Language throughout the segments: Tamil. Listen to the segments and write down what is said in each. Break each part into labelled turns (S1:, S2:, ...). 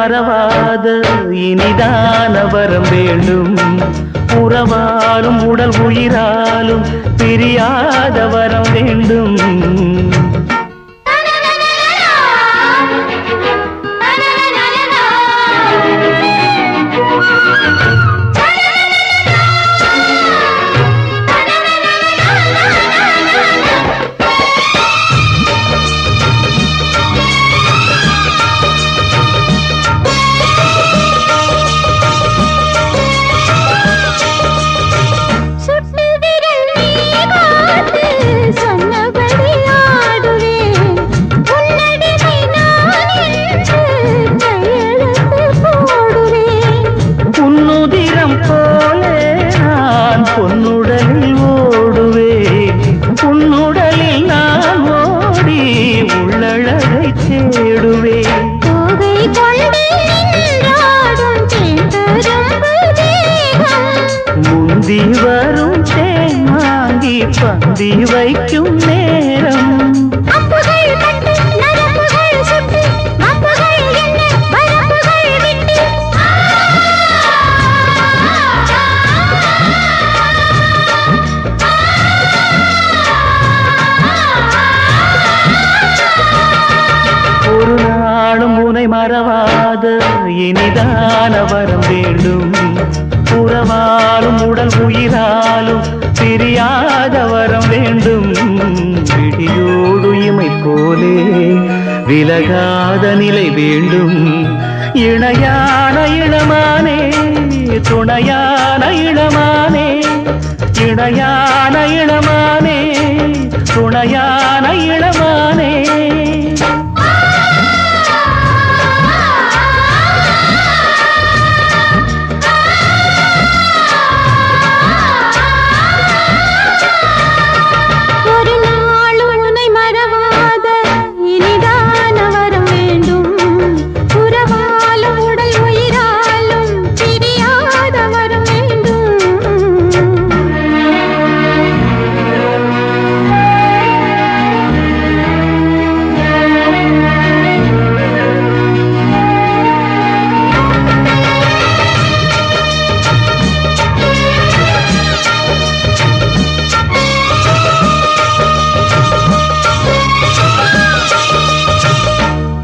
S1: மறவாத இனிதான வரம் வேண்டும். உறவாலும் உடல் உயிராலும் பிரியாத வரம் வேண்டும். முந்தி வரும் தேன் வாங்கி பந்தி வைக்கும் நேரம். மறவாத இனிதான வரம் வேண்டும். உறவாலும் உடல் உயிராலும் பிரியாத வரம் வேண்டும். விடியோடு இமை போலே விலகாத நிலை வேண்டும். இணையான இளமானே துணையான இளமானே இணையான இளமானே துணையான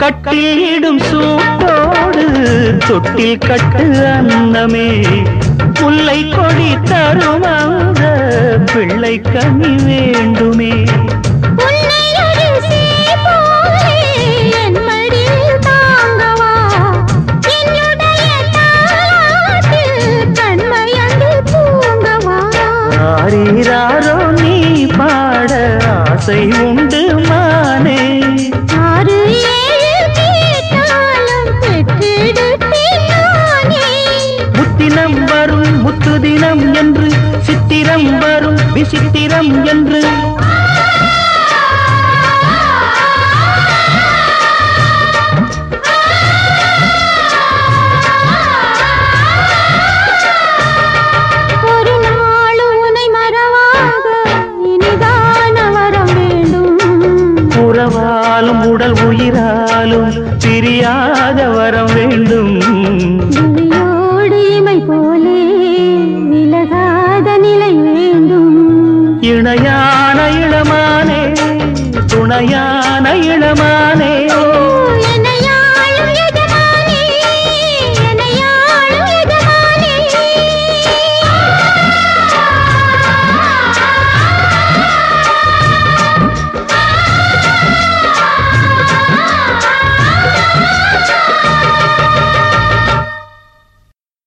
S1: கட்டிடும் சூட்டோடு தொட்டில் கட்டு அன்னமே. முல்லை கொடி தரும் அந்த பிள்ளை கனி வேண்டுமே விசித்திரம் வரும். விசித்திரம் என்று இணையான இளமானே துணையான இளமானே.